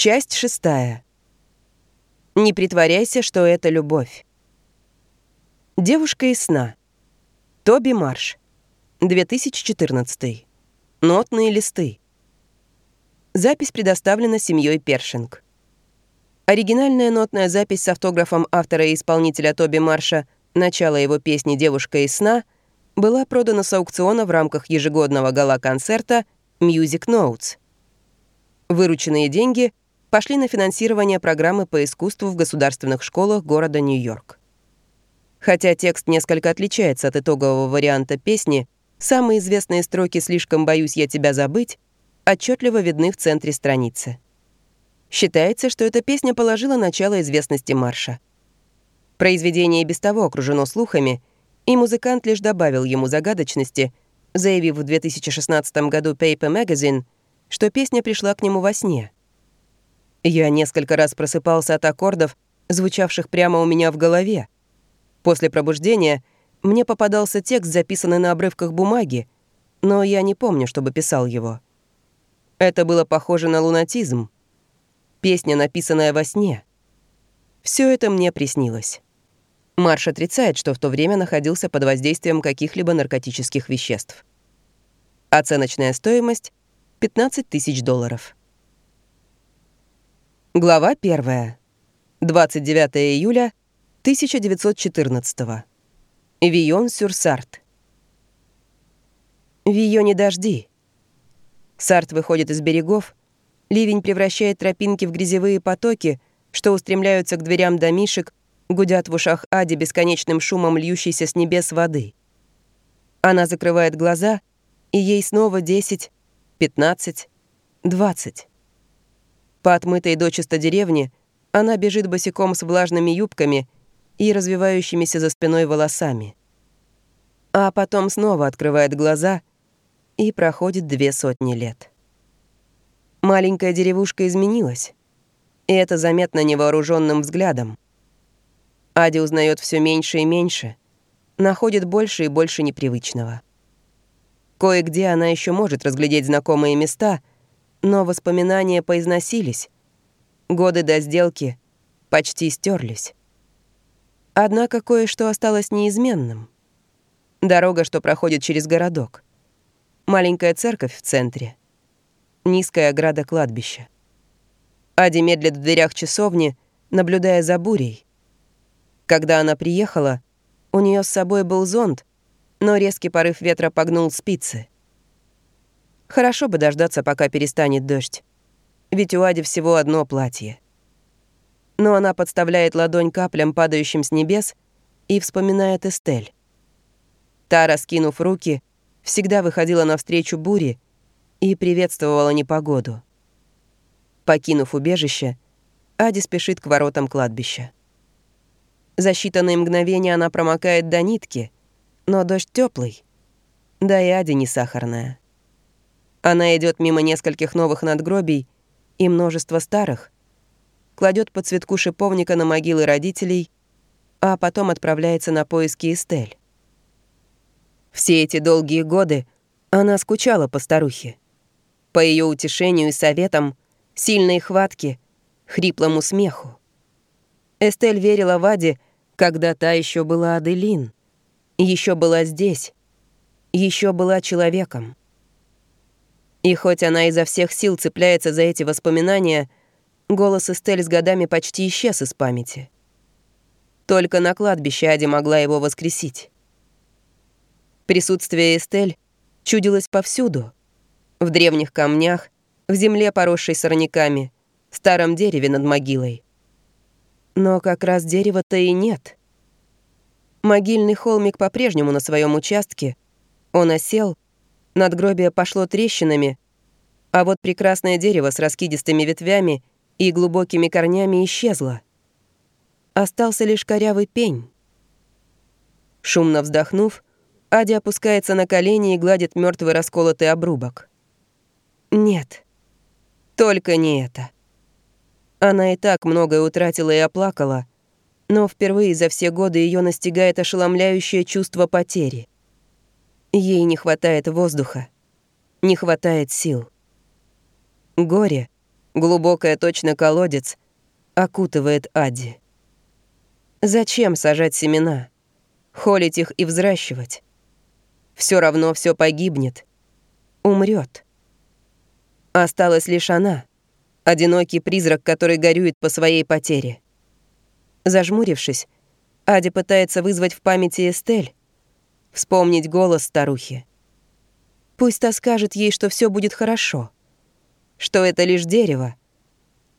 Часть шестая. Не притворяйся, что это любовь. Девушка из сна. Тоби Марш. 2014. Нотные листы. Запись предоставлена семьей Першинг. Оригинальная нотная запись с автографом автора и исполнителя Тоби Марша начала его песни «Девушка из сна» была продана с аукциона в рамках ежегодного гала-концерта Music Notes. Вырученные деньги — пошли на финансирование программы по искусству в государственных школах города Нью-Йорк. Хотя текст несколько отличается от итогового варианта песни, самые известные строки «Слишком боюсь я тебя забыть» отчетливо видны в центре страницы. Считается, что эта песня положила начало известности марша. Произведение без того окружено слухами, и музыкант лишь добавил ему загадочности, заявив в 2016 году Paper Magazine, что песня пришла к нему во сне — я несколько раз просыпался от аккордов, звучавших прямо у меня в голове. После пробуждения мне попадался текст, записанный на обрывках бумаги, но я не помню, чтобы писал его. Это было похоже на лунатизм. Песня, написанная во сне. Все это мне приснилось. Марш отрицает, что в то время находился под воздействием каких-либо наркотических веществ. Оценочная стоимость — 15 тысяч долларов. Глава 1. 29 июля 1914. Вион-сюр-Сарт. Вио не дожди. Сарт выходит из берегов, ливень превращает тропинки в грязевые потоки, что устремляются к дверям домишек, гудят в ушах Ади бесконечным шумом льющейся с небес воды. Она закрывает глаза, и ей снова 10, 15, 20. По отмытой дочисто деревне она бежит босиком с влажными юбками и развивающимися за спиной волосами. А потом снова открывает глаза и проходит две сотни лет. Маленькая деревушка изменилась, и это заметно невооруженным взглядом. Ади узнает все меньше и меньше, находит больше и больше непривычного. Кое-где она еще может разглядеть знакомые места — но воспоминания поизносились. Годы до сделки почти стерлись. Однако кое-что осталось неизменным. Дорога, что проходит через городок. Маленькая церковь в центре. Низкая ограда кладбища. Ади медлит в дверях часовни, наблюдая за бурей. Когда она приехала, у нее с собой был зонт, но резкий порыв ветра погнул спицы. Хорошо бы дождаться, пока перестанет дождь. Ведь у Ади всего одно платье. Но она подставляет ладонь каплям, падающим с небес, и вспоминает Эстель. Та, раскинув руки, всегда выходила навстречу буре и приветствовала непогоду. Покинув убежище, Ади спешит к воротам кладбища. За считанные мгновения она промокает до нитки, но дождь теплый, да и Ади не сахарная. Она идет мимо нескольких новых надгробий и множества старых, кладет по цветку шиповника на могилы родителей, а потом отправляется на поиски Эстель. Все эти долгие годы она скучала по старухе. По ее утешению и советам, сильной хватке, хриплому смеху. Эстель верила Ваде, когда та еще была Аделин, еще была здесь, еще была человеком. И хоть она изо всех сил цепляется за эти воспоминания, голос Эстель с годами почти исчез из памяти. Только на кладбище Ади могла его воскресить. Присутствие Эстель чудилось повсюду. В древних камнях, в земле, поросшей сорняками, в старом дереве над могилой. Но как раз дерева-то и нет. Могильный холмик по-прежнему на своем участке. Он осел — Надгробие пошло трещинами, а вот прекрасное дерево с раскидистыми ветвями и глубокими корнями исчезло. Остался лишь корявый пень. Шумно вздохнув, Ади опускается на колени и гладит мертвый расколотый обрубок. Нет, только не это. Она и так многое утратила и оплакала, но впервые за все годы ее настигает ошеломляющее чувство потери — Ей не хватает воздуха, не хватает сил. Горе глубокая точно колодец, окутывает Ади. Зачем сажать семена? Холить их и взращивать? Все равно все погибнет. Умрет. Осталась лишь она, одинокий призрак, который горюет по своей потере. Зажмурившись, Ади пытается вызвать в памяти Эстель, вспомнить голос старухи. Пусть та скажет ей, что все будет хорошо, что это лишь дерево,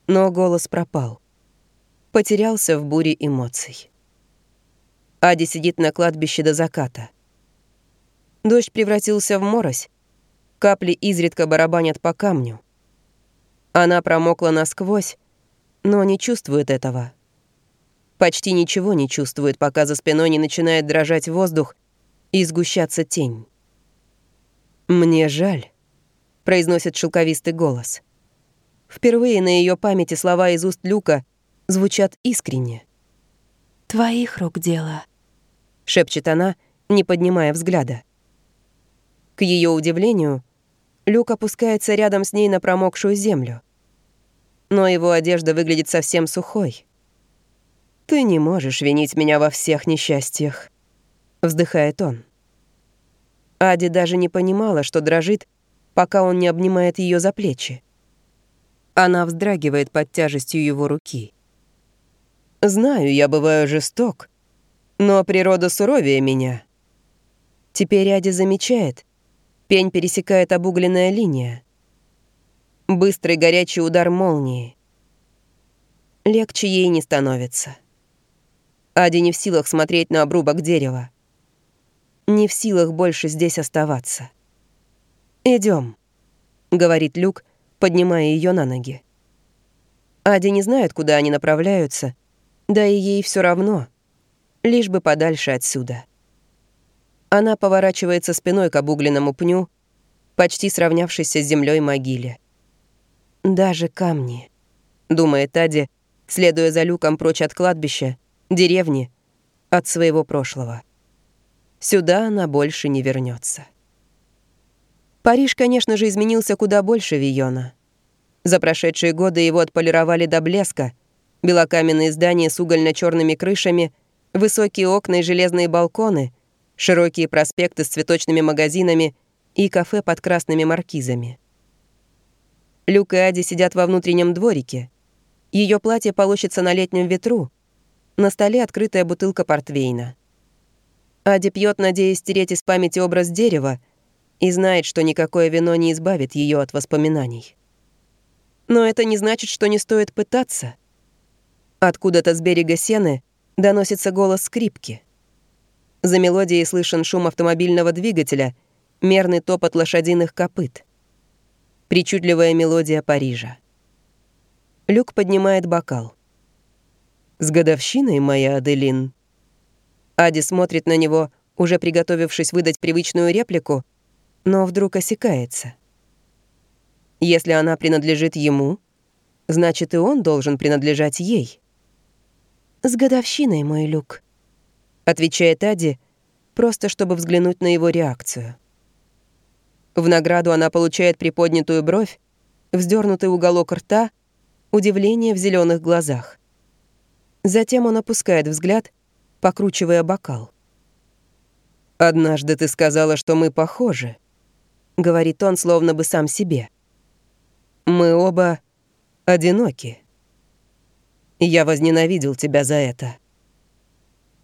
но голос пропал. Потерялся в буре эмоций. Ади сидит на кладбище до заката. Дождь превратился в морось, капли изредка барабанят по камню. Она промокла насквозь, но не чувствует этого. Почти ничего не чувствует, пока за спиной не начинает дрожать воздух и сгущаться тень. «Мне жаль», — произносит шелковистый голос. Впервые на ее памяти слова из уст Люка звучат искренне. «Твоих рук дело», — шепчет она, не поднимая взгляда. К ее удивлению, Люк опускается рядом с ней на промокшую землю. Но его одежда выглядит совсем сухой. «Ты не можешь винить меня во всех несчастьях», — вздыхает он. Ади даже не понимала, что дрожит, пока он не обнимает ее за плечи. Она вздрагивает под тяжестью его руки. «Знаю, я бываю жесток, но природа суровее меня». Теперь Ади замечает. Пень пересекает обугленная линия. Быстрый горячий удар молнии. Легче ей не становится. Ади не в силах смотреть на обрубок дерева не в силах больше здесь оставаться. Идем, говорит Люк, поднимая ее на ноги. Ади не знает, куда они направляются, да и ей все равно, лишь бы подальше отсюда. Она поворачивается спиной к обугленному пню, почти сравнявшейся с землей могиле. «Даже камни», — думает Ади, следуя за люком прочь от кладбища, деревни, от своего прошлого. Сюда она больше не вернется. Париж, конечно же, изменился куда больше Вийона. За прошедшие годы его отполировали до блеска. Белокаменные здания с угольно черными крышами, высокие окна и железные балконы, широкие проспекты с цветочными магазинами и кафе под красными маркизами. Люк и Ади сидят во внутреннем дворике. Ее платье полощется на летнем ветру. На столе открытая бутылка портвейна. Ади пьет, надеясь стереть из памяти образ дерева, и знает, что никакое вино не избавит ее от воспоминаний. Но это не значит, что не стоит пытаться. Откуда-то с берега сены доносится голос скрипки. За мелодией слышен шум автомобильного двигателя, мерный топот лошадиных копыт. Причудливая мелодия Парижа. Люк поднимает бокал. «С годовщиной, моя Аделин!» Ади смотрит на него, уже приготовившись выдать привычную реплику, но вдруг осекается. Если она принадлежит ему, значит, и он должен принадлежать ей. «С годовщиной, мой Люк», — отвечает Ади, просто чтобы взглянуть на его реакцию. В награду она получает приподнятую бровь, вздернутый уголок рта, удивление в зеленых глазах. Затем он опускает взгляд покручивая бокал. «Однажды ты сказала, что мы похожи», — говорит он, словно бы сам себе. «Мы оба одиноки. Я возненавидел тебя за это.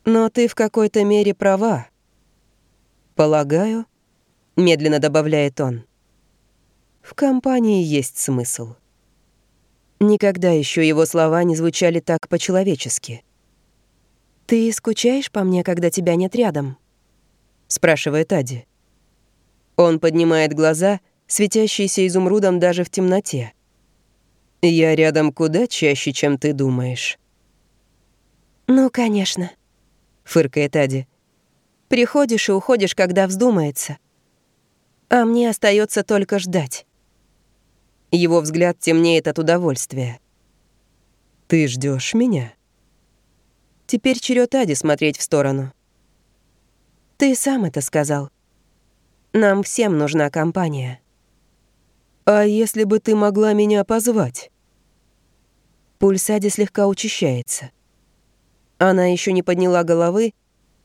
Но ты в какой-то мере права. Полагаю, — медленно добавляет он, — в компании есть смысл». Никогда еще его слова не звучали так по-человечески. «Ты скучаешь по мне, когда тебя нет рядом?» — спрашивает Ади. Он поднимает глаза, светящиеся изумрудом даже в темноте. «Я рядом куда чаще, чем ты думаешь». «Ну, конечно», — фыркает Ади. «Приходишь и уходишь, когда вздумается. А мне остается только ждать». Его взгляд темнеет от удовольствия. «Ты ждешь меня?» Теперь черед Ади смотреть в сторону. Ты сам это сказал. Нам всем нужна компания. А если бы ты могла меня позвать? Пульс Ади слегка учащается. Она еще не подняла головы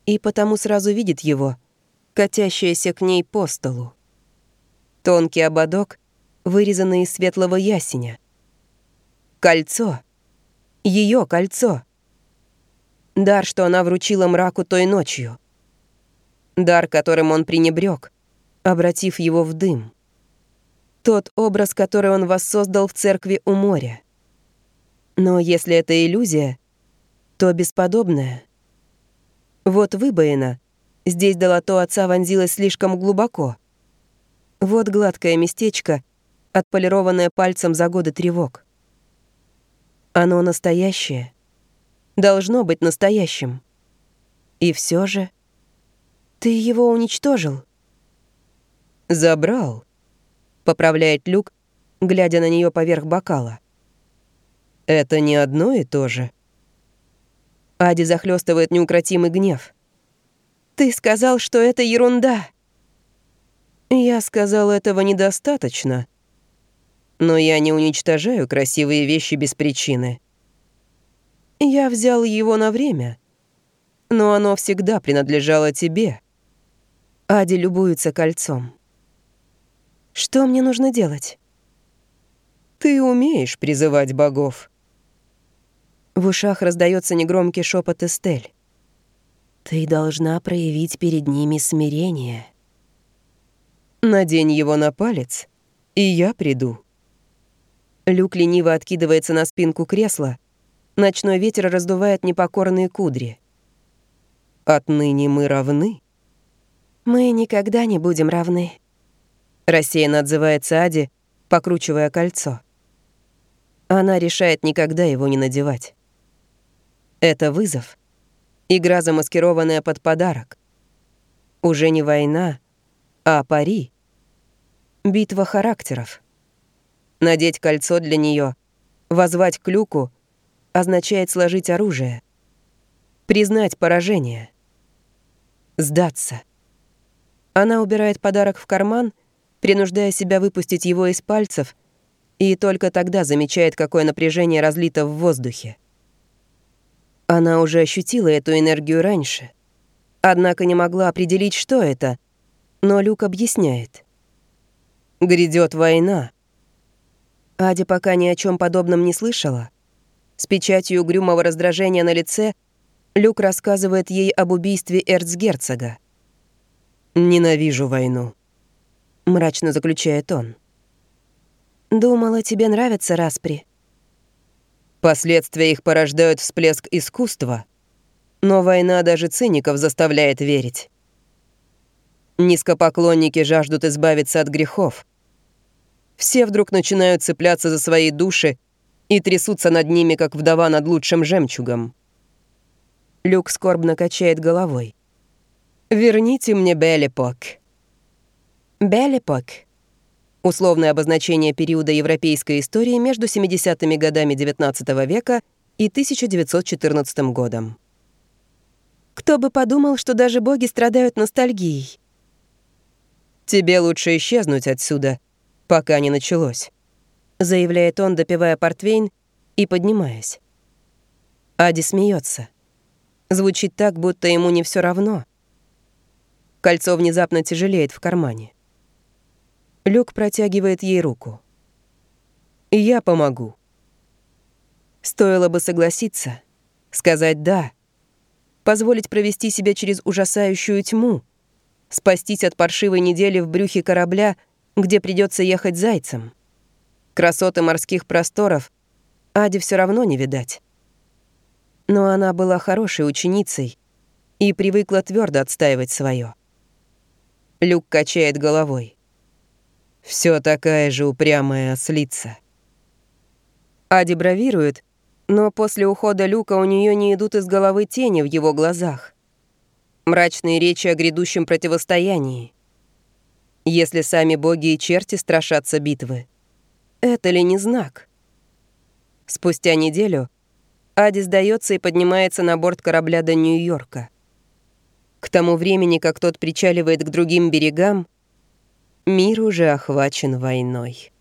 и потому сразу видит его, катящееся к ней по столу. Тонкий ободок, вырезанный из светлого ясеня. Кольцо. Ее кольцо. Дар, что она вручила мраку той ночью. Дар, которым он пренебрег, обратив его в дым. Тот образ, который он воссоздал в церкви у моря. Но если это иллюзия, то бесподобная. Вот выбоина. Здесь долото отца вонзилось слишком глубоко. Вот гладкое местечко, отполированное пальцем за годы тревог. Оно настоящее. Должно быть настоящим. И все же... Ты его уничтожил. Забрал. Поправляет Люк, глядя на нее поверх бокала. Это не одно и то же. Ади захлестывает неукротимый гнев. «Ты сказал, что это ерунда!» «Я сказал, этого недостаточно. Но я не уничтожаю красивые вещи без причины. Я взял его на время, но оно всегда принадлежало тебе». Ади любуется кольцом. «Что мне нужно делать?» «Ты умеешь призывать богов», в ушах раздается негромкий шепот Эстель. «Ты должна проявить перед ними смирение». «Надень его на палец, и я приду». Люк лениво откидывается на спинку кресла. Ночной ветер раздувает непокорные кудри. «Отныне мы равны?» «Мы никогда не будем равны», — рассеянно отзывается Ади, покручивая кольцо. Она решает никогда его не надевать. Это вызов. Игра, замаскированная под подарок. Уже не война, а пари. Битва характеров. Надеть кольцо для нее, возвать к люку, означает сложить оружие. Признать поражение. Сдаться. Она убирает подарок в карман, принуждая себя выпустить его из пальцев, и только тогда замечает, какое напряжение разлито в воздухе. Она уже ощутила эту энергию раньше. Однако не могла определить, что это. Но Люк объясняет. «Грядет война». Адя пока ни о чем подобном не слышала. С печатью угрюмого раздражения на лице Люк рассказывает ей об убийстве эрцгерцога. «Ненавижу войну», — мрачно заключает он. «Думала, тебе нравятся распри», Последствия их порождают всплеск искусства, но война даже циников заставляет верить. Низкопоклонники жаждут избавиться от грехов. Все вдруг начинают цепляться за свои души и трясутся над ними, как вдова над лучшим жемчугом. Люк скорбно качает головой. «Верните мне Белепок». Белепок Условное обозначение периода европейской истории между 70-ми годами XIX века и 1914 годом. Кто бы подумал, что даже боги страдают ностальгией. «Тебе лучше исчезнуть отсюда, пока не началось», заявляет он, допивая портвейн и поднимаясь. Ади смеется. Звучит так, будто ему не все равно. Кольцо внезапно тяжелеет в кармане. Люк протягивает ей руку. «Я помогу». Стоило бы согласиться, сказать «да», позволить провести себя через ужасающую тьму, спастись от паршивой недели в брюхе корабля, где придется ехать зайцем. Красоты морских просторов Аде все равно не видать. Но она была хорошей ученицей и привыкла твердо отстаивать свое. Люк качает головой. Все такая же упрямая ослица. Ади бравирует, но после ухода Люка у нее не идут из головы тени в его глазах. Мрачные речи о грядущем противостоянии. Если сами боги и черти страшатся битвы, это ли не знак? Спустя неделю Ади сдается и поднимается на борт корабля до Нью-Йорка. К тому времени, как тот причаливает к другим берегам, Мир уже охвачен войной.